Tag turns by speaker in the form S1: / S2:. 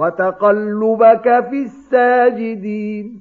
S1: وَتَقَلُّبَكَ فِي السَّاجِدِينَ.